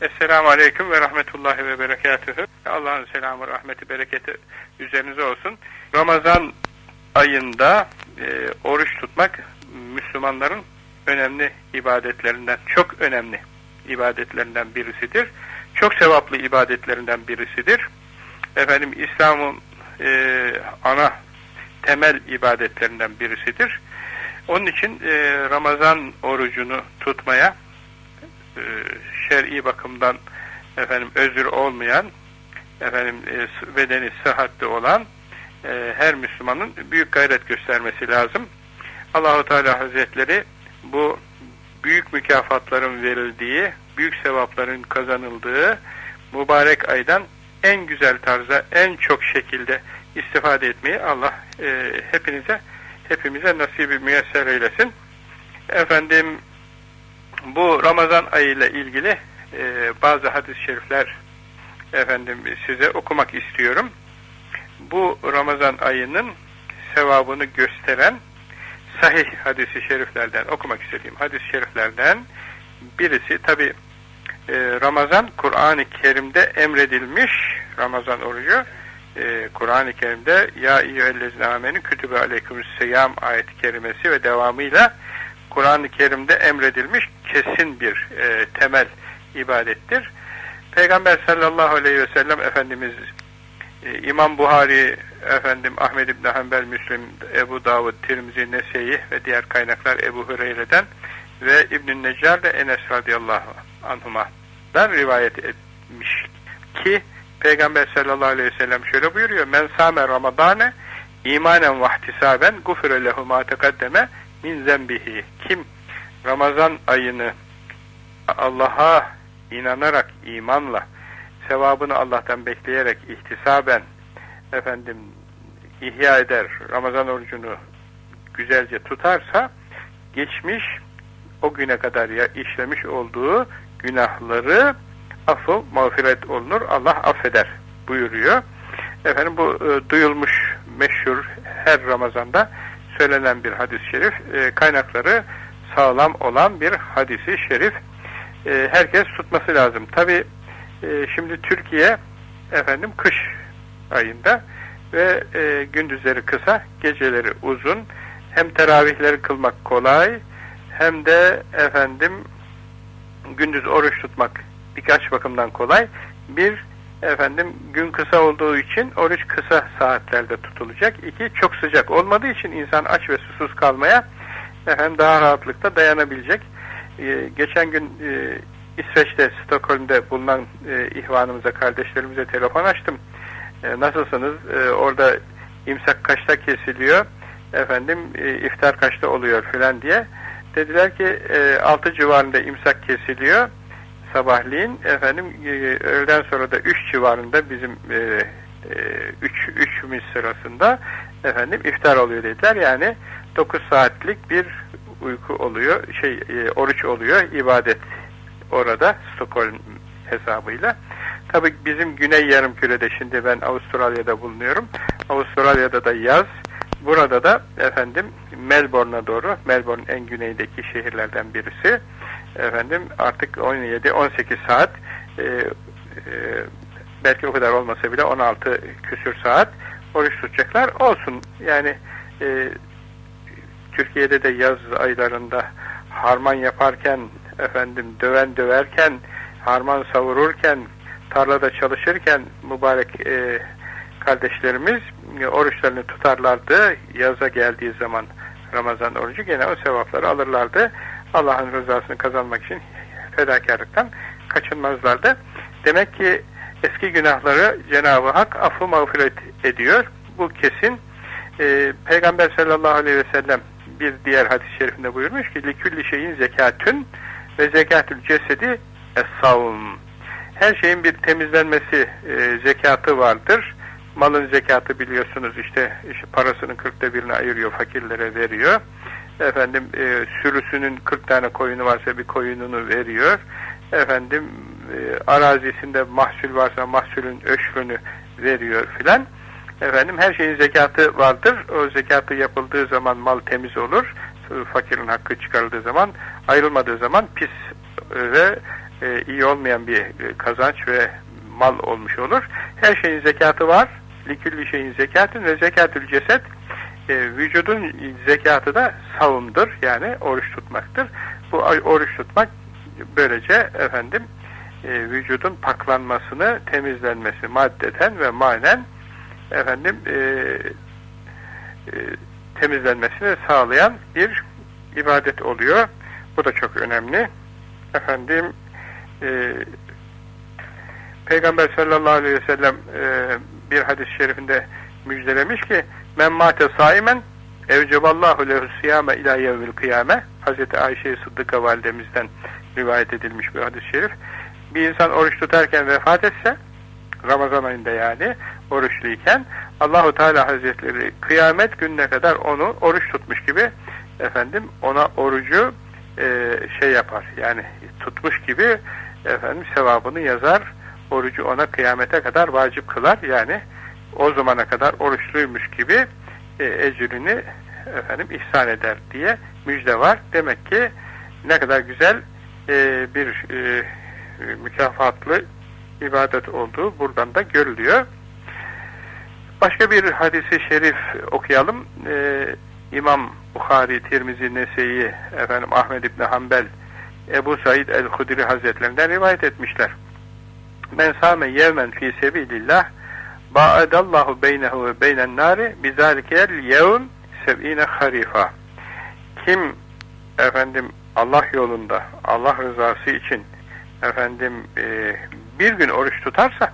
Esselamu Aleyküm ve Rahmetullahi ve Berekatühü. Allah'ın selamı, rahmeti, bereketi üzerinize olsun. Ramazan ayında e, oruç tutmak Müslümanların önemli ibadetlerinden, çok önemli ibadetlerinden birisidir. Çok sevaplı ibadetlerinden birisidir. Efendim İslam'ın e, ana temel ibadetlerinden birisidir. Onun için e, Ramazan orucunu tutmaya e, şer'i bakımdan efendim özür olmayan efendim e, bedeni sıhhatli olan e, her Müslümanın büyük gayret göstermesi lazım. Allahu Teala Hazretleri bu büyük mükafatların verildiği, büyük sevapların kazanıldığı mübarek aydan en güzel tarzda, en çok şekilde istifade etmeyi Allah e, hepinize, hepimize nasibi müyesser eylesin. Efendim, bu Ramazan ayı ile ilgili e, bazı hadis-i şerifler efendim size okumak istiyorum. Bu Ramazan ayının sevabını gösteren sahih hadisi şeriflerden okumak istediğim hadis-i şeriflerden birisi tabi e, Ramazan Kur'an-ı Kerim'de emredilmiş Ramazan orucu e, Kur'an-ı Kerim'de ya eyyühellezine amenü kütübe aleykümüsseyam ayet-i kerimesi ve devamıyla Kur'an-ı Kerim'de emredilmiş kesin bir e, temel ibadettir. Peygamber sallallahu aleyhi ve sellem Efendimiz e, İmam Buhari, efendim Ahmed İbni Hanbel, Müslim, Ebu Davud, Tirmizi, Nese'yi ve diğer kaynaklar Ebu Hureyre'den ve İbn-i Neccar da Enes radıyallahu anhuma'dan rivayet etmiş ki Peygamber sallallahu aleyhi ve sellem şöyle buyuruyor Men sâme ramadâne imanen vahtisaben gufire lehu ma tekaddeme min zembihi kim Ramazan ayını Allah'a inanarak imanla sevabını Allah'tan bekleyerek ihtisaben efendim ihya eder Ramazan orucunu güzelce tutarsa geçmiş o güne kadar ya işlemiş olduğu günahları affı mağfiret olunur Allah affeder buyuruyor. Efendim bu e, duyulmuş meşhur her Ramazan'da söylenen bir hadis-i şerif e, kaynakları sağlam olan bir hadisi şerif e, herkes tutması lazım. Tabi e, şimdi Türkiye efendim kış ayında ve e, gündüzleri kısa, geceleri uzun. Hem teravihleri kılmak kolay hem de efendim gündüz oruç tutmak birkaç bakımdan kolay. Bir efendim gün kısa olduğu için oruç kısa saatlerde tutulacak. İki çok sıcak olmadığı için insan aç ve susuz kalmaya efendim daha rahatlıkla dayanabilecek. Ee, geçen gün e, İsveç'te Stockholm'de bulunan e, ihvanımıza, kardeşlerimize telefon açtım. E, nasılsınız? E, orada imsak kaçta kesiliyor? Efendim e, iftar kaçta oluyor filan diye. Dediler ki e, 6 civarında imsak kesiliyor sabahleyin. Efendim e, öğleden sonra da 3 civarında bizim e, 3 e, 3 sırasında efendim iftar oluyor dediler. Yani 9 saatlik bir uyku oluyor, şey e, oruç oluyor, ibadet orada Stockholm hesabıyla. Tabii bizim güney yarım kürede şimdi ben Avustralya'da bulunuyorum. Avustralya'da da yaz. Burada da efendim Melbourne'a doğru, Melbourne en güneydeki şehirlerden birisi. Efendim artık 17-18 saat e, e, belki o kadar olmasa bile 16 küsür saat oruç tutacaklar. Olsun yani e, Türkiye'de de yaz aylarında harman yaparken efendim döven döverken harman savururken tarlada çalışırken mübarek e, kardeşlerimiz e, oruçlarını tutarlardı. Yaza geldiği zaman Ramazan orucu gene o sevapları alırlardı. Allah'ın rızasını kazanmak için fedakarlıktan kaçınmazlardı. Demek ki eski günahları Cenab-ı Hak affı mağfiret ediyor. Bu kesin. Ee, Peygamber sallallahu aleyhi ve sellem bir diğer hadis-i şerifinde buyurmuş ki likülli şeyin zekatün ve zekatül cesedi es-savun. Her şeyin bir temizlenmesi e, zekatı vardır. Malın zekatı biliyorsunuz işte, işte parasının kırkta birini ayırıyor, fakirlere veriyor. Efendim e, sürüsünün kırk tane koyunu varsa bir koyununu veriyor. Efendim e, arazisinde mahsul varsa mahsulün öşrünü veriyor filan. Efendim her şeyin zekatı vardır. O zekatı yapıldığı zaman mal temiz olur. Fakirin hakkı çıkarıldığı zaman, ayrılmadığı zaman pis ve e, iyi olmayan bir e, kazanç ve mal olmuş olur. Her şeyin zekatı var. Likülli şeyin zekatın ve zekatül ceset e, vücudun zekatı da savumdur. Yani oruç tutmaktır. Bu oruç tutmak böylece efendim e, vücudun paklanmasını, temizlenmesi maddeten ve manen efendim e, e, temizlenmesini sağlayan bir ibadet oluyor. Bu da çok önemli. Efendim e, Peygamber sallallahu aleyhi ve sellem e, bir hadis-i şerifinde müjdelemiş ki men mate saimen evceballahu lehu siyame ila yevmil kıyame Hazreti Ayşe Sıddıka validemizden rivayet edilmiş bir hadis-i şerif. Bir insan oruç tutarken vefat etse Ramazan ayında yani oruçluyken Allahu Teala Hazretleri kıyamet gününe kadar onu oruç tutmuş gibi efendim ona orucu e, şey yapar. Yani tutmuş gibi efendim sevabını yazar. Orucu ona kıyamete kadar vacip kılar. Yani o zamana kadar oruçluymuş gibi e, ecrini efendim ihsan eder diye müjde var. Demek ki ne kadar güzel e, bir e, mükafatlı ibadet olduğu buradan da görülüyor. Başka bir hadisi şerif okuyalım. Ee, İmam Bukhari, Tirmizi, Nese'yi, efendim Ahmed İbni Hanbel, Ebu Said el-Hudri Hazretlerinden rivayet etmişler. Men sâme yevmen fî sebilillah ba'edallahu beynehu ve beynen nâri bizâlikel yevm sev'ine harifa. Kim efendim Allah yolunda, Allah rızası için efendim e, bir gün oruç tutarsa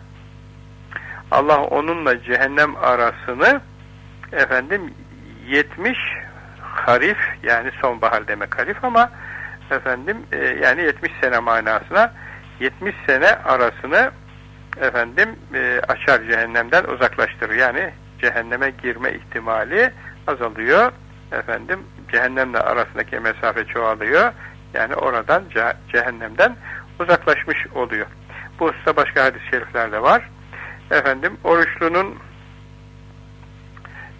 Allah onunla cehennem arasını efendim 70 harif yani sonbahar demek harif ama efendim e, yani 70 sene manasına 70 sene arasını efendim e, açar cehennemden uzaklaştırır. Yani cehenneme girme ihtimali azalıyor. Efendim cehennemle arasındaki mesafe çoğalıyor. Yani oradan cehennemden uzaklaşmış oluyor. Bu hususta başka hadis-i şerifler var. Efendim oruçlunun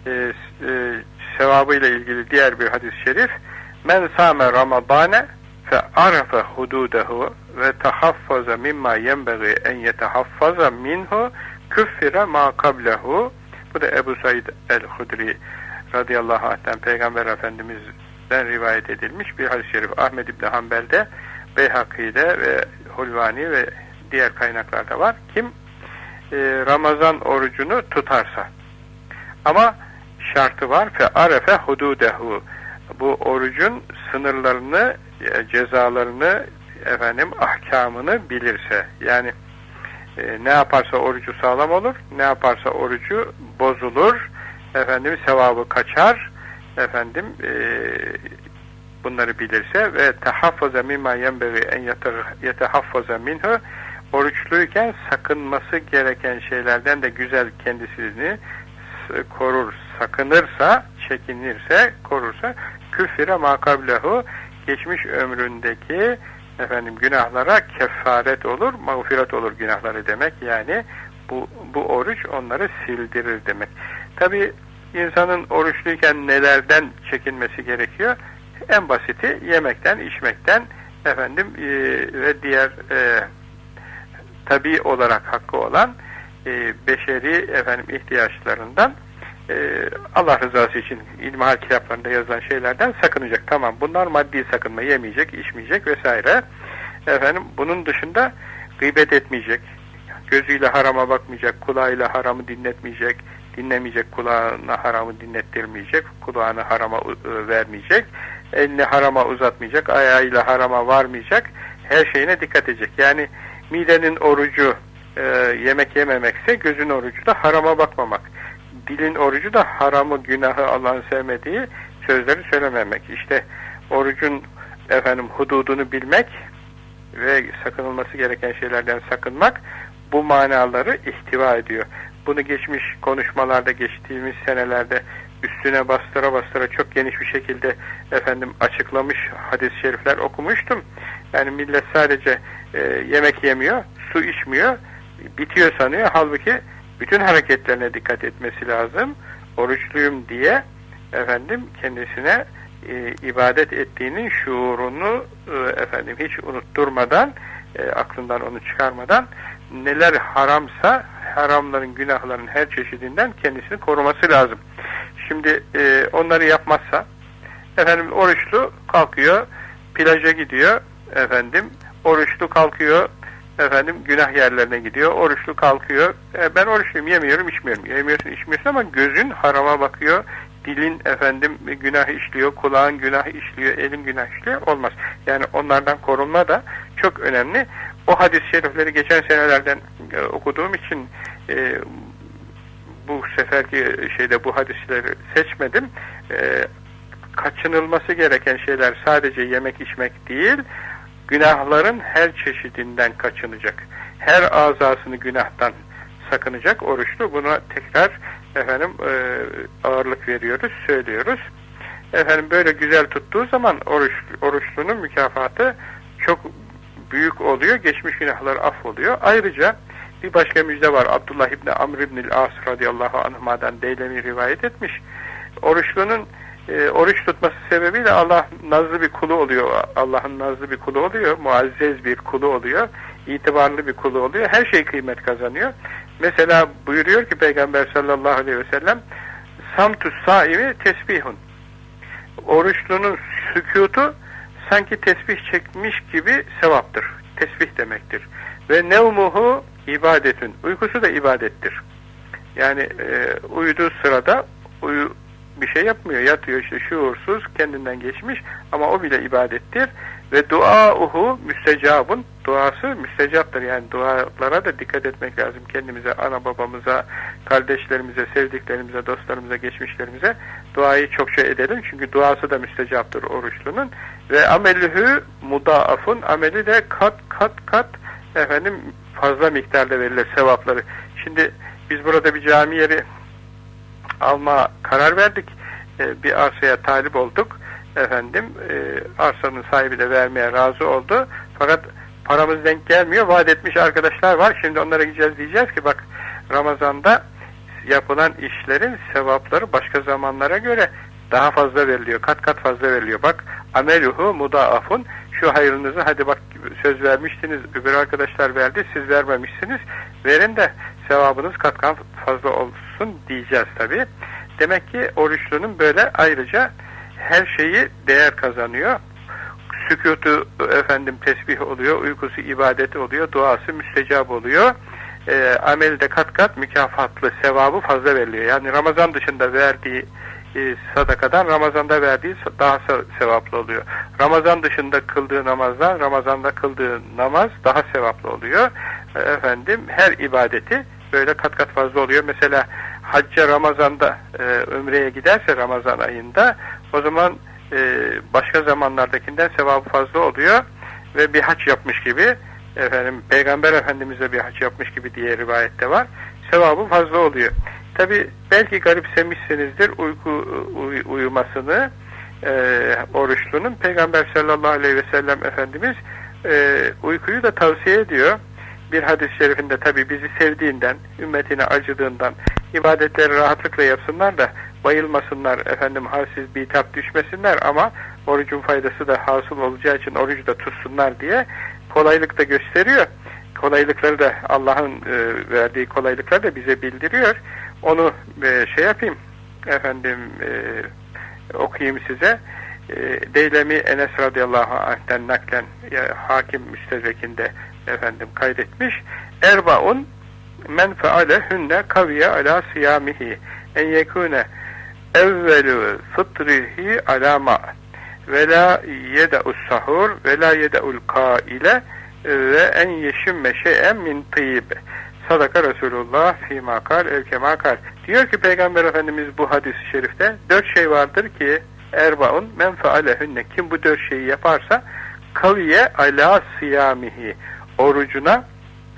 e, e, sevabıyla ilgili diğer bir hadis-i şerif men sâme ramadâne fe arafe hududehu ve tahaffaza mimma yenbeği en yetehaffaza minhu küffire ma kablehu bu da Ebu Said el-Hudri radıyallahu anh'ten Peygamber Efendimiz'den rivayet edilmiş bir hadis-i şerif. Ahmed İbni Hanbel'de, Beyhaki'de ve Hulvani ve diğer kaynaklarda var. Kim e, Ramazan orucunu tutarsa. Ama şartı var. Fe arefe hududehu. Bu orucun sınırlarını, e, cezalarını, efendim ahkamını bilirse. Yani e, ne yaparsa orucu sağlam olur, ne yaparsa orucu bozulur, efendim sevabı kaçar, efendim e, bunları bilirse ve tehaffaza mimma yenbeği en yetehaffaza minhu oruçluyken sakınması gereken şeylerden de güzel kendisini korur, sakınırsa, çekinirse, korursa küfire makablehu geçmiş ömründeki efendim günahlara kefaret olur, mağfiret olur günahları demek. Yani bu, bu oruç onları sildirir demek. Tabi insanın oruçluyken nelerden çekinmesi gerekiyor? En basiti yemekten, içmekten efendim e, ve diğer e, tabi olarak hakkı olan e, beşeri efendim ihtiyaçlarından e, Allah rızası için ilmihal kitaplarında yazılan şeylerden sakınacak. Tamam bunlar maddi sakınma yemeyecek, içmeyecek vesaire. Efendim bunun dışında gıybet etmeyecek, gözüyle harama bakmayacak, kulağıyla haramı dinletmeyecek, dinlemeyecek, kulağına haramı dinlettirmeyecek, kulağını harama e, vermeyecek, elini harama uzatmayacak, ayağıyla harama varmayacak, her şeyine dikkat edecek. Yani midenin orucu e, yemek yememekse gözün orucu da harama bakmamak. Dilin orucu da haramı, günahı Allah'ın sevmediği sözleri söylememek. İşte orucun efendim hududunu bilmek ve sakınılması gereken şeylerden sakınmak bu manaları ihtiva ediyor. Bunu geçmiş konuşmalarda geçtiğimiz senelerde üstüne bastıra bastıra çok geniş bir şekilde efendim açıklamış hadis-i şerifler okumuştum. Yani millet sadece e, yemek yemiyor, su içmiyor, bitiyor sanıyor. Halbuki bütün hareketlerine dikkat etmesi lazım. Oruçluyum diye efendim kendisine e, ibadet ettiğinin şuurunu e, efendim hiç unutturmadan e, aklından onu çıkarmadan neler haramsa haramların, günahların her çeşidinden kendisini koruması lazım. Şimdi e, onları yapmazsa efendim oruçlu kalkıyor, plaja gidiyor efendim, oruçlu kalkıyor efendim günah yerlerine gidiyor, oruçlu kalkıyor. E, ben oruçluyum, yemiyorum, içmiyorum. Yemiyorsun, içmiyorsun ama gözün harama bakıyor, dilin efendim günah işliyor, kulağın günah işliyor, elin günah işliyor. Olmaz. Yani onlardan korunma da çok önemli. O hadis-i şerifleri geçen senelerden e, okuduğum için e, bu seferki şeyde bu hadisleri seçmedim. E, kaçınılması gereken şeyler sadece yemek içmek değil, günahların her çeşidinden kaçınacak. Her azasını günahtan sakınacak oruçlu. Buna tekrar efendim e, ağırlık veriyoruz, söylüyoruz. Efendim böyle güzel tuttuğu zaman oruç, oruçlunun mükafatı çok büyük oluyor. Geçmiş günahlar affoluyor. Ayrıca bir başka müjde var. Abdullah İbni Amr İbni As radıyallahu anhuma'dan Deylemi rivayet etmiş. Oruçlunun e, oruç tutması sebebiyle Allah nazlı bir kulu oluyor. Allah'ın nazlı bir kulu oluyor. Muazzez bir kulu oluyor. itibarlı bir kulu oluyor. Her şey kıymet kazanıyor. Mesela buyuruyor ki Peygamber sallallahu aleyhi ve sellem Samtus saimi tesbihun. Oruçlunun sükutu sanki tesbih çekmiş gibi sevaptır. Tesbih demektir. Ve nevmuhu ibadetün. Uykusu da ibadettir. Yani e, uyuduğu sırada uyu, bir şey yapmıyor. Yatıyor işte şuursuz, kendinden geçmiş ama o bile ibadettir. Ve duauhu müstecabun. Duası müstecaptır. Yani dualara da dikkat etmek lazım. Kendimize, ana babamıza, kardeşlerimize, sevdiklerimize, dostlarımıza, geçmişlerimize duayı çokça edelim. Çünkü duası da müstecaptır oruçlunun. Ve amelühü mudaafun. Ameli de kat kat kat efendim fazla miktarda verilir sevapları. Şimdi biz burada bir cami yeri alma karar verdik. E, bir arsaya talip olduk. Efendim e, arsanın sahibi de vermeye razı oldu. Fakat paramız denk gelmiyor. Vaat etmiş arkadaşlar var. Şimdi onlara gideceğiz diyeceğiz ki bak Ramazan'da yapılan işlerin sevapları başka zamanlara göre daha fazla veriliyor. Kat kat fazla veriliyor. Bak ameluhu mudaafun şu hayrınızı hadi bak söz vermiştiniz öbür arkadaşlar verdi siz vermemişsiniz verin de sevabınız kat kat fazla olsun diyeceğiz tabi. Demek ki oruçlunun böyle ayrıca her şeyi değer kazanıyor. Sükutu efendim tesbih oluyor, uykusu ibadeti oluyor, duası müstecab oluyor. E, ameli de kat kat mükafatlı, sevabı fazla veriliyor. Yani Ramazan dışında verdiği e, sadakadan Ramazan'da verdiği daha sevaplı oluyor. Ramazan dışında kıldığı namazdan Ramazan'da kıldığı namaz daha sevaplı oluyor. E, efendim her ibadeti böyle kat kat fazla oluyor. Mesela hacca Ramazan'da e, ömreye giderse Ramazan ayında o zaman e, başka zamanlardakinden sevabı fazla oluyor ve bir hac yapmış gibi efendim Peygamber Efendimiz'e bir hac yapmış gibi diye rivayette var. Sevabı fazla oluyor. Tabi belki garipsemişsinizdir uyku uy, uyumasını e, oruçlunun. Peygamber sallallahu aleyhi ve sellem Efendimiz e, uykuyu da tavsiye ediyor. Bir hadis-i şerifinde tabi bizi sevdiğinden, ümmetine acıdığından ibadetleri rahatlıkla yapsınlar da bayılmasınlar, efendim halsiz bir hitap düşmesinler ama orucun faydası da hasıl olacağı için orucu da tutsunlar diye kolaylık da gösteriyor. Kolaylıkları da Allah'ın e, verdiği kolaylıkları da bize bildiriyor. Onu e, şey yapayım efendim e, okuyayım size. E, Deylemi Enes radıyallahu anh'ten naklen e, hakim müstezvekinde efendim kaydetmiş. Erbaun men feale hünne kaviye ala siyamihi en yekune evvelü fıtrihi alama ve la yede'us sahur ve la yede'ul kaile ve en yeşimme şey'en min tıyib. Sadaka Resulullah evkemâ kal. Diyor ki Peygamber Efendimiz bu hadis-i şerifte dört şey vardır ki erbaun men fealehünne kim bu dört şeyi yaparsa kaviye ala siyamihi orucuna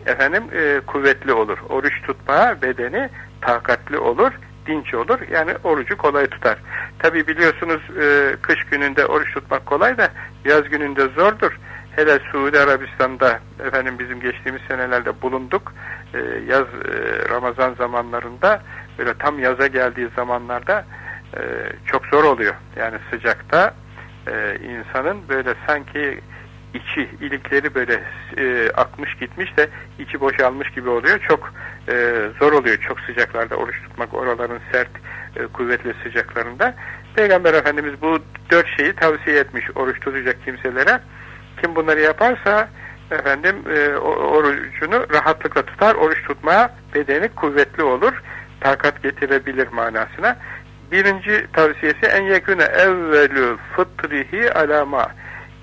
efendim e, kuvvetli olur. Oruç tutmaya bedeni takatli olur, dinç olur. Yani orucu kolay tutar. Tabi biliyorsunuz e, kış gününde oruç tutmak kolay da yaz gününde zordur. Hele Suudi Arabistan'da efendim bizim geçtiğimiz senelerde bulunduk. E, yaz e, Ramazan zamanlarında böyle tam yaza geldiği zamanlarda e, çok zor oluyor. Yani sıcakta e, insanın böyle sanki içi, ilikleri böyle e, akmış gitmiş de içi boşalmış gibi oluyor. Çok e, zor oluyor çok sıcaklarda oruç tutmak oraların sert, e, kuvvetli sıcaklarında. Peygamber Efendimiz bu dört şeyi tavsiye etmiş oruç tutacak kimselere. Kim bunları yaparsa efendim e, orucunu rahatlıkla tutar, oruç tutmaya bedeni kuvvetli olur, takat getirebilir manasına. Birinci tavsiyesi en yeküne evvelü fıtrihi alama.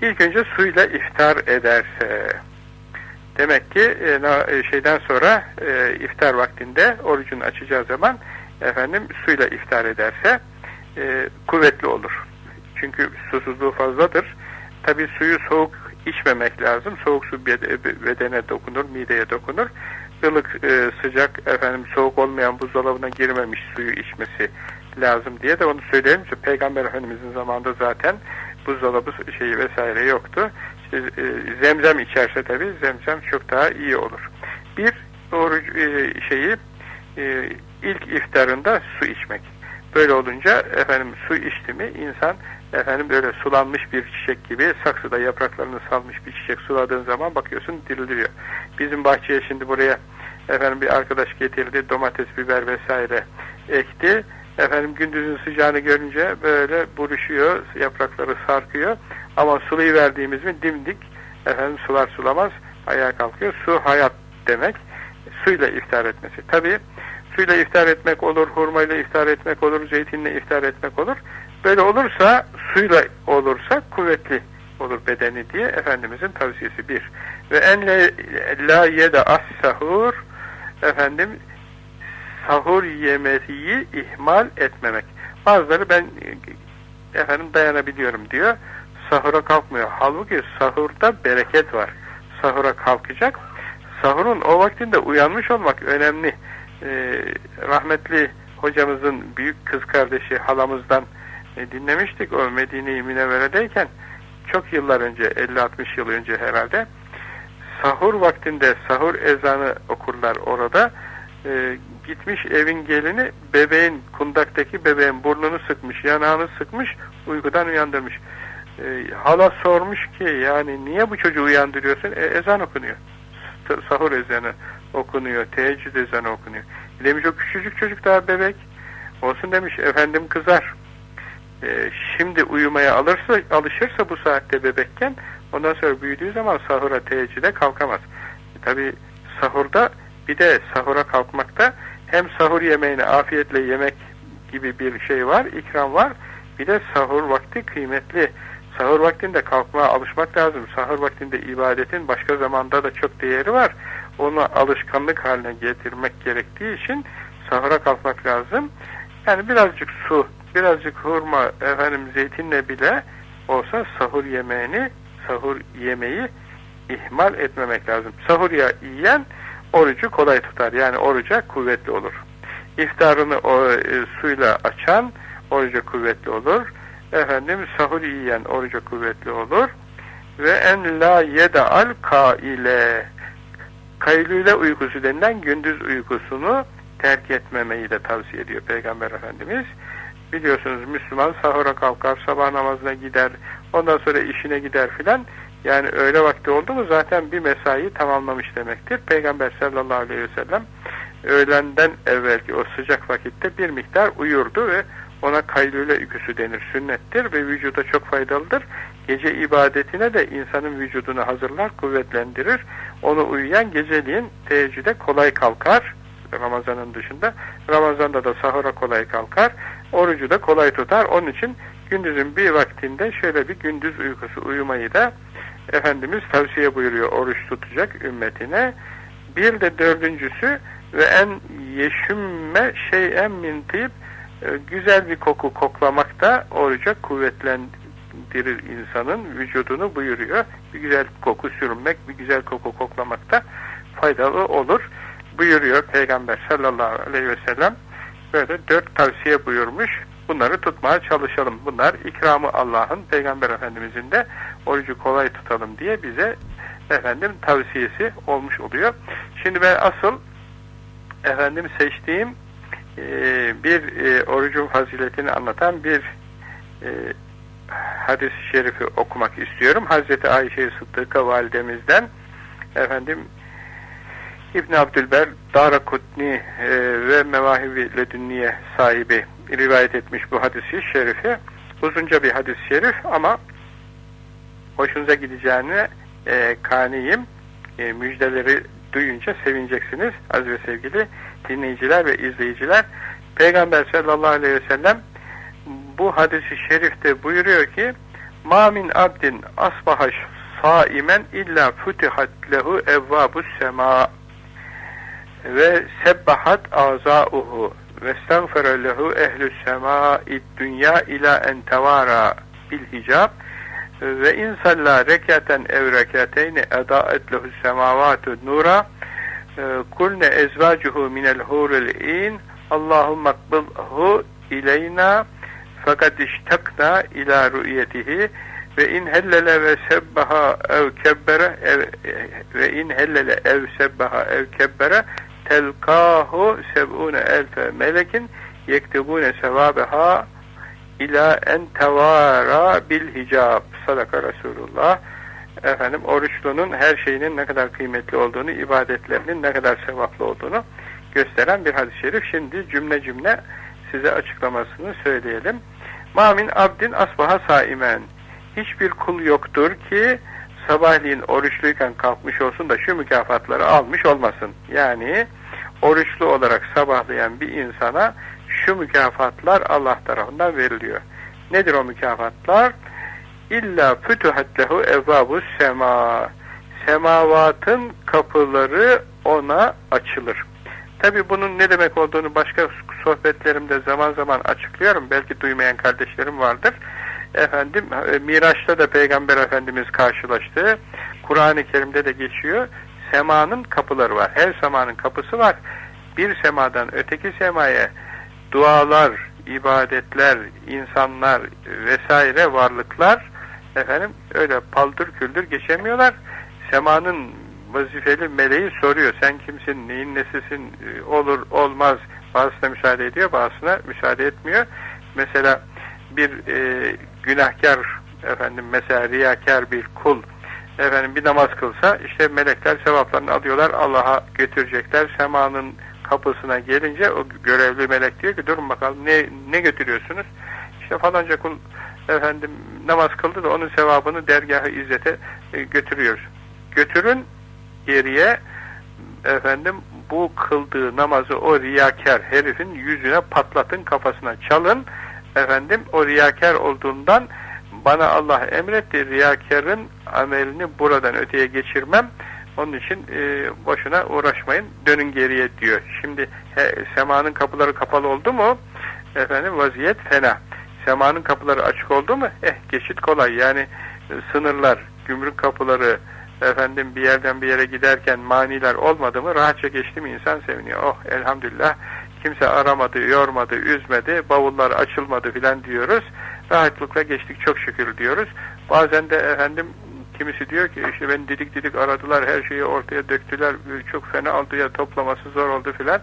İlk önce suyla iftar ederse. Demek ki e, e, şeyden sonra e, iftar vaktinde orucunu açacağı zaman efendim suyla iftar ederse kuvvetli olur. Çünkü susuzluğu fazladır. Tabi suyu soğuk içmemek lazım. Soğuk su bedene dokunur, mideye dokunur. Ilık, e, sıcak, efendim soğuk olmayan buzdolabına girmemiş suyu içmesi lazım diye de onu söyleyelim. Peygamber Efendimizin zamanında zaten buzdolabı şeyi vesaire yoktu. İşte, e, zemzem içerse tabi zemzem çok daha iyi olur. Bir doğru e, şeyi e, ilk iftarında su içmek. Böyle olunca efendim su içti mi insan efendim böyle sulanmış bir çiçek gibi saksıda yapraklarını salmış bir çiçek suladığın zaman bakıyorsun diriliyor. Bizim bahçeye şimdi buraya efendim bir arkadaş getirdi domates, biber vesaire ekti. Efendim gündüzün sıcağını görünce böyle buruşuyor, yaprakları sarkıyor. Ama sulayı verdiğimiz mi dimdik efendim sular sulamaz ayağa kalkıyor. Su hayat demek. Suyla iftar etmesi. Tabi suyla iftar etmek olur, hurmayla iftar etmek olur, zeytinle iftar etmek olur. Böyle olursa, suyla olursa kuvvetli olur bedeni diye Efendimizin tavsiyesi bir. Ve en la yede as sahur efendim sahur yemeği ihmal etmemek. Bazıları ben efendim dayanabiliyorum diyor. Sahura kalkmıyor. Halbuki sahurda bereket var. Sahura kalkacak. Sahurun o vaktinde uyanmış olmak önemli. Ee, rahmetli hocamızın büyük kız kardeşi halamızdan e, dinlemiştik o Medine-i Münevvere'deyken çok yıllar önce 50-60 yıl önce herhalde sahur vaktinde sahur ezanı okurlar orada e, gitmiş evin gelini bebeğin kundaktaki bebeğin burnunu sıkmış yanağını sıkmış uykudan uyandırmış. E, hala sormuş ki yani niye bu çocuğu uyandırıyorsun? E, ezan okunuyor. Sahur ezanı okunuyor teheccüd ezanı okunuyor. Demiş o küçücük çocuk daha bebek. Olsun demiş efendim kızar. E, şimdi uyumaya alırsa, alışırsa bu saatte bebekken ondan sonra büyüdüğü zaman sahura teheccüde kalkamaz. E, Tabi sahurda bir de sahura kalkmakta hem sahur yemeğini afiyetle yemek gibi bir şey var, ikram var. Bir de sahur vakti kıymetli. Sahur vaktinde kalkmaya alışmak lazım. Sahur vaktinde ibadetin başka zamanda da çok değeri var. Onu alışkanlık haline getirmek gerektiği için sahura kalkmak lazım. Yani birazcık su, birazcık hurma, efendim zeytinle bile olsa sahur yemeğini, sahur yemeği ihmal etmemek lazım. Sahur ya yiyen orucu kolay tutar. Yani oruca kuvvetli olur. İftarını o e, suyla açan oruca kuvvetli olur. Efendim sahur yiyen oruca kuvvetli olur. Ve en la yeda'al kaile kaylule uykusu denilen gündüz uykusunu terk etmemeyi de tavsiye ediyor Peygamber Efendimiz. Biliyorsunuz Müslüman sahura kalkar, sabah namazına gider, ondan sonra işine gider filan. Yani öğle vakti oldu mu zaten bir mesai tamamlamış demektir. Peygamber sallallahu aleyhi ve sellem öğlenden evvelki o sıcak vakitte bir miktar uyurdu ve ona kaylule uykusu denir, sünnettir ve vücuda çok faydalıdır. Gece ibadetine de insanın vücudunu hazırlar, kuvvetlendirir. Onu uyuyan geceliğin teheccüde kolay kalkar. Ramazanın dışında. Ramazanda da sahura kolay kalkar. Orucu da kolay tutar. Onun için gündüzün bir vaktinde şöyle bir gündüz uykusu uyumayı da Efendimiz tavsiye buyuruyor oruç tutacak ümmetine. Bir de dördüncüsü ve en yeşümme şeyen min tib e, güzel bir koku koklamak da oruca kuvvetlendirir insanın vücudunu buyuruyor. Bir güzel koku sürünmek, bir güzel koku koklamak da faydalı olur buyuruyor Peygamber sallallahu aleyhi ve sellem. Böyle dört tavsiye buyurmuş. Bunları tutmaya çalışalım. Bunlar ikramı Allah'ın, Peygamber Efendimizin de orucu kolay tutalım diye bize efendim tavsiyesi olmuş oluyor. Şimdi ben asıl efendim seçtiğim e, bir e, orucun faziletini anlatan bir e, hadis-i şerifi okumak istiyorum. Hazreti Ayşe Sıddıka validemizden efendim İbn Abdülber Darakutni e, ve Mevahibi Ledünniye sahibi rivayet etmiş bu hadisi şerifi. Uzunca bir hadis-i şerif ama hoşunuza gideceğine e, kaniyim. E, müjdeleri duyunca sevineceksiniz aziz ve sevgili dinleyiciler ve izleyiciler. Peygamber sallallahu aleyhi ve sellem bu hadisi şerifte buyuruyor ki ma min abdin asbaha saimen illa futihat lehu evvabus sema ve sebbahat azauhu lehu ehlü semâid dünya ila en tevara bil hicab. Ve insalla rekaten ev rekateyni edaet lehu semavatu nura kulne ezvacuhu minel huril in Allahümme akbilhu ileyna. Fakat iştakna ila rü'yetihi. Ve in hellele ve sebbaha ev kebbere ev, ve in hellele ev sebbaha ev kebbere telkahu seb'une elfe melekin yektebune sevabeha ila en tevara bil hicab. Sadaka Resulullah. Efendim oruçlunun her şeyinin ne kadar kıymetli olduğunu ibadetlerinin ne kadar sevaplı olduğunu gösteren bir hadis-i şerif. Şimdi cümle cümle size açıklamasını söyleyelim. Mamin abdin asbaha saimen. Hiçbir kul yoktur ki sabahleyin oruçluyken kalkmış olsun da şu mükafatları almış olmasın. Yani oruçlu olarak sabahlayan bir insana şu mükafatlar Allah tarafından veriliyor. Nedir o mükafatlar? İlla fütühet lehu evvabus sema. Semavatın kapıları ona açılır. Tabi bunun ne demek olduğunu başka sohbetlerimde zaman zaman açıklıyorum. Belki duymayan kardeşlerim vardır efendim e, Miraç'ta da Peygamber Efendimiz karşılaştı. Kur'an-ı Kerim'de de geçiyor. Semanın kapıları var. Her semanın kapısı var. Bir semadan öteki semaya dualar, ibadetler, insanlar vesaire varlıklar efendim öyle paldır küldür geçemiyorlar. Semanın vazifeli meleği soruyor. Sen kimsin, neyin nesisin, e, olur, olmaz. Bazısına müsaade ediyor, bazısına müsaade etmiyor. Mesela bir e, günahkar efendim mesela riyakar bir kul efendim bir namaz kılsa işte melekler sevaplarını alıyorlar Allah'a götürecekler semanın kapısına gelince o görevli melek diyor ki durun bakalım ne, ne götürüyorsunuz? İşte falanca kul efendim namaz kıldı da onun sevabını dergahı izzete e, götürüyoruz. Götürün geriye efendim bu kıldığı namazı o riyakar herifin yüzüne patlatın kafasına çalın efendim o riyakar olduğundan bana Allah emretti riyakarın amelini buradan öteye geçirmem. Onun için e, boşuna uğraşmayın dönün geriye diyor. Şimdi he, semanın kapıları kapalı oldu mu? Efendim vaziyet fena. Semanın kapıları açık oldu mu? Eh geçit kolay. Yani sınırlar gümrük kapıları efendim bir yerden bir yere giderken maniler olmadı mı rahatça geçti mi insan seviniyor oh elhamdülillah kimse aramadı, yormadı, üzmedi, bavullar açılmadı filan diyoruz. Rahatlıkla geçtik çok şükür diyoruz. Bazen de efendim kimisi diyor ki işte beni didik didik aradılar, her şeyi ortaya döktüler, çok fena oldu ya toplaması zor oldu filan.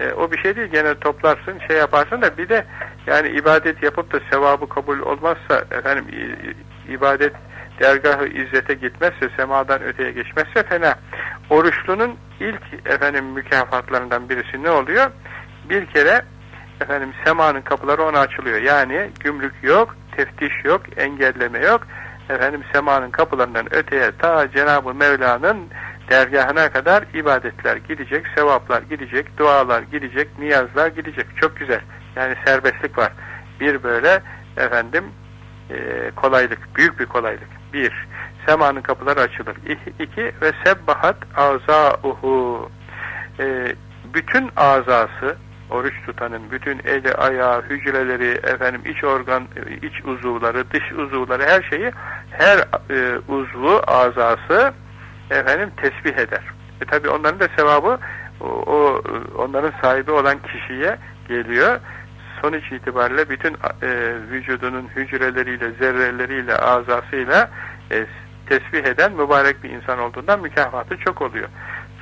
E, o bir şey değil, gene toplarsın, şey yaparsın da bir de yani ibadet yapıp da sevabı kabul olmazsa efendim ibadet dergahı izzete gitmezse, semadan öteye geçmezse fena. Oruçlunun ilk efendim mükafatlarından birisi ne oluyor? bir kere efendim semanın kapıları ona açılıyor. Yani gümrük yok, teftiş yok, engelleme yok. Efendim semanın kapılarından öteye ta Cenab-ı Mevla'nın dergahına kadar ibadetler gidecek, sevaplar gidecek, dualar gidecek, niyazlar gidecek. Çok güzel. Yani serbestlik var. Bir böyle efendim e, kolaylık, büyük bir kolaylık. Bir, semanın kapıları açılır. İki, ve sebbahat azauhu e, bütün azası oruç tutanın bütün eli, ayağı, hücreleri, efendim iç organ, iç uzuvları, dış uzuvları her şeyi her e, uzvu, azası efendim tesbih eder. E tabi onların da sevabı o, o onların sahibi olan kişiye geliyor. Sonuç itibariyle bütün e, vücudunun hücreleriyle, zerreleriyle, azasıyla e, tesbih eden mübarek bir insan olduğundan mükafatı çok oluyor.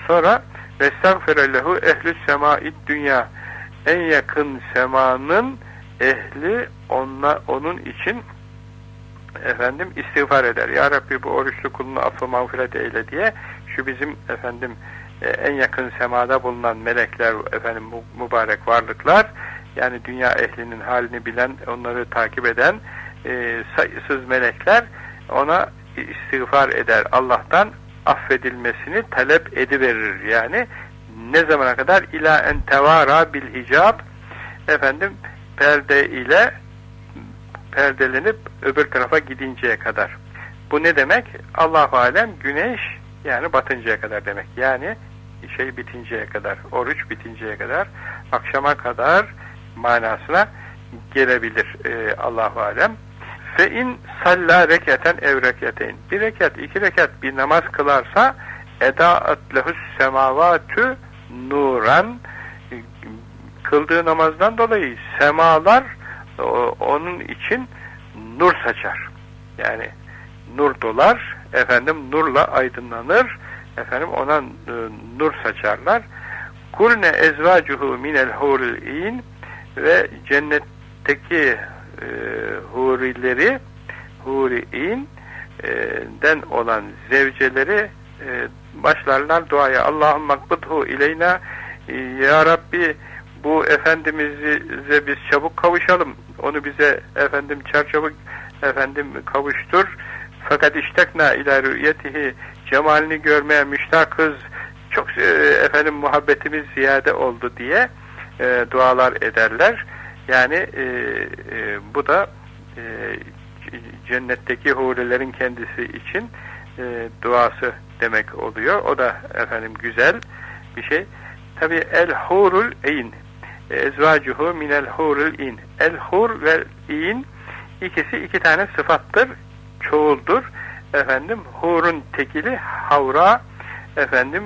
Sonra Vestagfirellehu ehlüs sema'id dünya en yakın semanın ehli onla, onun için efendim istiğfar eder. Ya Rabbi bu oruçlu kulunu affı mağfiret eyle diye şu bizim efendim e, en yakın semada bulunan melekler efendim mübarek varlıklar yani dünya ehlinin halini bilen onları takip eden e, sayısız melekler ona istiğfar eder Allah'tan affedilmesini talep ediverir yani ne zamana kadar ila en tevara bil hicab efendim perde ile perdelenip öbür tarafa gidinceye kadar. Bu ne demek? Allah alem güneş yani batıncaya kadar demek. Yani şey bitinceye kadar, oruç bitinceye kadar, akşama kadar manasına gelebilir e, Allahu alem. Fe in salla rekaten ev rekateyn. Bir rekat, iki rekat bir namaz kılarsa edaat lehus semavatü nuran kıldığı namazdan dolayı semalar onun için nur saçar. Yani nur dolar, efendim nurla aydınlanır, efendim ona e, nur saçarlar. Kulne ezvacuhu minel huril ve cennetteki e, hurileri huriin e, den olan zevceleri e, başlarlar duaya Allah'ım makbudhu ileyna e, Ya Rabbi bu Efendimiz'e biz çabuk kavuşalım. Onu bize efendim çarçabuk efendim kavuştur. Fakat iştekna ila rüyetihi cemalini görmeye müştakız çok e, efendim muhabbetimiz ziyade oldu diye e, dualar ederler. Yani e, e, bu da e, cennetteki hurilerin kendisi için e, duası demek oluyor. O da efendim güzel bir şey. Tabi el hurul eyn ezvacuhu minel hurul in. El hur ve in ikisi iki tane sıfattır. Çoğuldur. Efendim hurun tekili havra efendim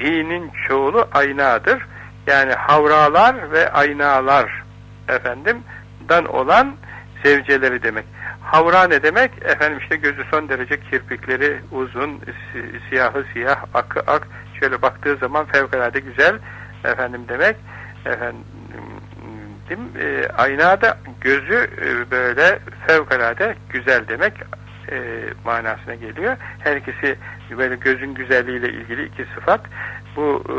i'nin çoğulu aynadır. Yani havralar ve aynalar efendim dan olan zevceleri demek. Havra ne demek? Efendim işte gözü son derece kirpikleri uzun, siyahı siyah, akı ak. Şöyle baktığı zaman fevkalade güzel efendim demek. Efendim e, aynada gözü e, böyle fevkalade güzel demek e, manasına geliyor. Her ikisi böyle gözün güzelliğiyle ilgili iki sıfat. Bu e,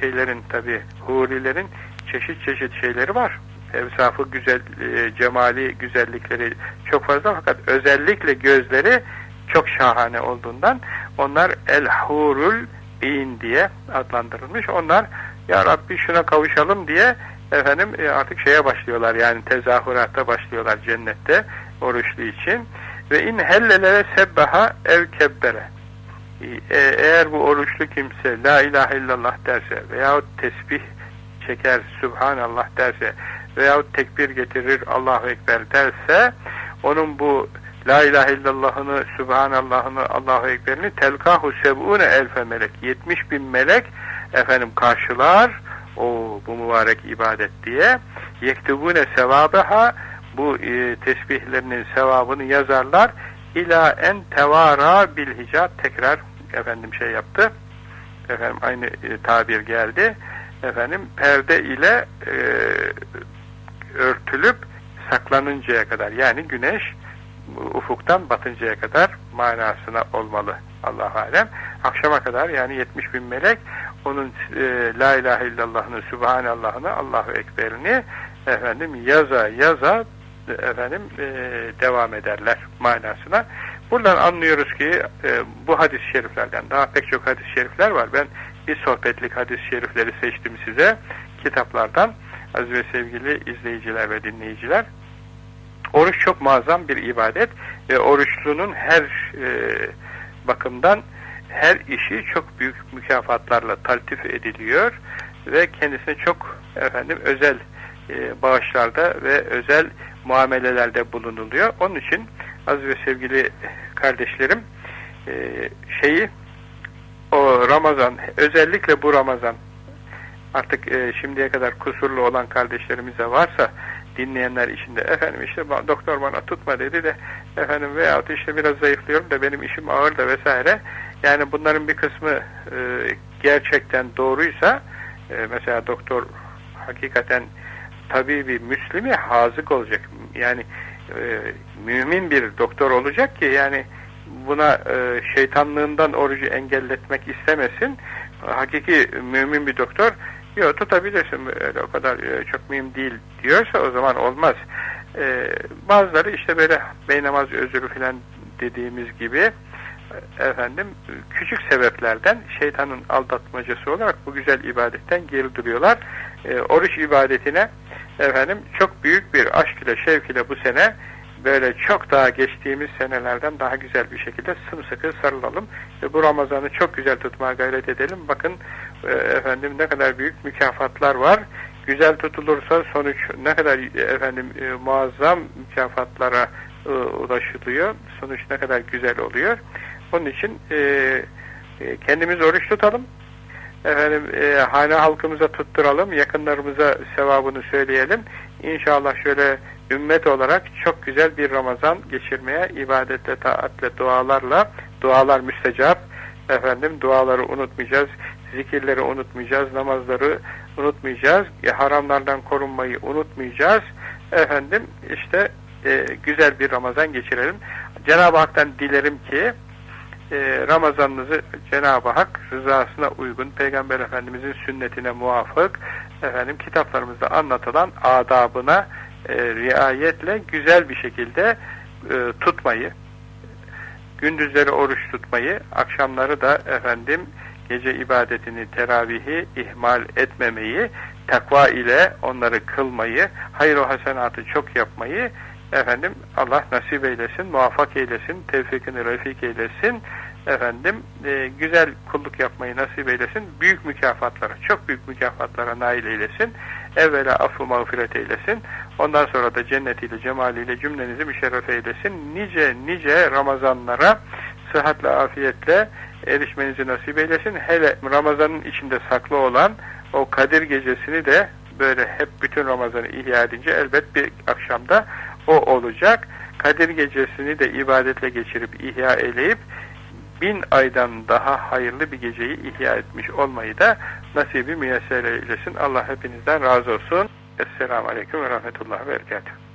şeylerin tabi hurilerin çeşit çeşit şeyleri var. Evsafı güzel, e, cemali güzellikleri çok fazla fakat özellikle gözleri çok şahane olduğundan onlar el hurul in diye adlandırılmış. Onlar ya Rabbi şuna kavuşalım diye efendim e, artık şeye başlıyorlar yani tezahürata başlıyorlar cennette oruçlu için ve in hellelere sebbaha ev kebbere eğer bu oruçlu kimse la ilahe illallah derse veyahut tesbih çeker subhanallah derse veyahut tekbir getirir Allahu Ekber derse onun bu la ilahe illallahını subhanallahını Allahu Ekberini telkahu seb'une elfe melek 70 bin melek efendim karşılar. O bu mübarek ibadet diye. Yektubune sevabeha bu e, tesbihlerinin sevabını yazarlar ila en tevara bil hicab. Tekrar efendim şey yaptı. Efendim aynı e, tabir geldi. Efendim perde ile e, örtülüp saklanıncaya kadar yani güneş ufuktan batıncaya kadar manasına olmalı Allah alem. Akşama kadar yani 70 bin melek onun e, La ilahe illallah'ını, Subhanallah'ını, Allahu Ekber'ini efendim yaza yaza efendim e, devam ederler manasına. Buradan anlıyoruz ki e, bu hadis-i şeriflerden daha pek çok hadis-i şerifler var. Ben bir sohbetlik hadis-i şerifleri seçtim size kitaplardan. Aziz ve sevgili izleyiciler ve dinleyiciler. Oruç çok muazzam bir ibadet ve oruçlunun her e, bakımdan her işi çok büyük mükafatlarla taltif ediliyor ve kendisine çok efendim özel e, bağışlarda ve özel muamelelerde bulunuluyor. Onun için az ve sevgili kardeşlerim e, şeyi o Ramazan özellikle bu Ramazan artık e, şimdiye kadar kusurlu olan kardeşlerimize varsa dinleyenler içinde efendim işte doktor bana tutma dedi de efendim veyahut işte biraz zayıflıyorum da benim işim ağır da vesaire yani bunların bir kısmı e, gerçekten doğruysa mesela doktor hakikaten tabii bir müslimi hazık olacak yani e, mümin bir doktor olacak ki yani buna e, şeytanlığından orucu engelletmek istemesin. Hakiki mümin bir doktor yok tutabilirsin öyle o kadar e, çok mühim değil diyorsa o zaman olmaz. E, bazıları işte böyle beynamaz özürü filan dediğimiz gibi efendim küçük sebeplerden şeytanın aldatmacası olarak bu güzel ibadetten geri duruyorlar. E, oruç ibadetine efendim çok büyük bir aşk ile şevk ile bu sene böyle çok daha geçtiğimiz senelerden daha güzel bir şekilde sımsıkı sarılalım ve bu Ramazan'ı çok güzel tutmaya gayret edelim. Bakın e, efendim ne kadar büyük mükafatlar var. Güzel tutulursa sonuç ne kadar efendim e, muazzam mükafatlara e, ulaşılıyor. Sonuç ne kadar güzel oluyor. Onun için e, e, kendimiz oruç tutalım. Efendim e, hane halkımıza tutturalım. Yakınlarımıza sevabını söyleyelim. İnşallah şöyle ümmet olarak çok güzel bir Ramazan geçirmeye ibadetle, taatle, dualarla dualar müstecap. Efendim duaları unutmayacağız. Zikirleri unutmayacağız. Namazları unutmayacağız. E, haramlardan korunmayı unutmayacağız. Efendim işte e, güzel bir Ramazan geçirelim. Cenab-ı Hak'tan dilerim ki e, Ramazanınızı Cenab-ı Hak rızasına uygun, Peygamber Efendimizin sünnetine muvafık, efendim kitaplarımızda anlatılan adabına e, riayetle güzel bir şekilde e, tutmayı, gündüzleri oruç tutmayı, akşamları da efendim gece ibadetini, teravihi ihmal etmemeyi, takva ile onları kılmayı, hayır o hasenatı çok yapmayı efendim Allah nasip eylesin, muvaffak eylesin, tevfikini refik eylesin, efendim e, güzel kulluk yapmayı nasip eylesin, büyük mükafatlara, çok büyük mükafatlara nail eylesin, evvela affı mağfiret eylesin, ondan sonra da cennetiyle, cemaliyle cümlenizi müşerref eylesin, nice nice Ramazanlara sıhhatle, afiyetle erişmenizi nasip eylesin, hele Ramazanın içinde saklı olan o Kadir gecesini de böyle hep bütün Ramazan'ı ihya edince elbet bir akşamda o olacak. Kadir gecesini de ibadetle geçirip ihya eleyip bin aydan daha hayırlı bir geceyi ihya etmiş olmayı da nasibi müyesser eylesin. Allah hepinizden razı olsun. Esselamu Aleyküm ve Rahmetullah ve Berekatuhu.